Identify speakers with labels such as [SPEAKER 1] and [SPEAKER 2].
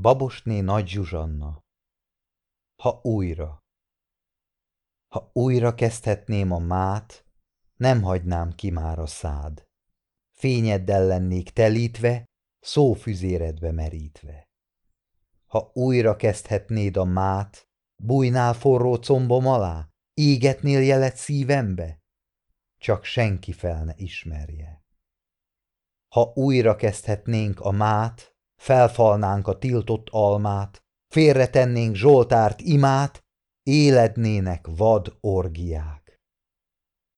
[SPEAKER 1] Babosné Nagy Zsuzsanna Ha újra Ha újra kezdhetném a mát, nem hagynám ki már a szád. Fényeddel lennék telítve, szófüzéredbe merítve. Ha újra kezdhetnéd a mát, bújnál forró combom alá, égetnél jelet szívembe? Csak senki fel ne ismerje. Ha újra kezdhetnénk a mát, felfalnánk a tiltott almát, félretennénk Zsoltárt imát, élednének vad orgiák.